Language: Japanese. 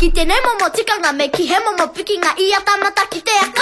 きてねももちかがめきへもも武きがいいまたきてやか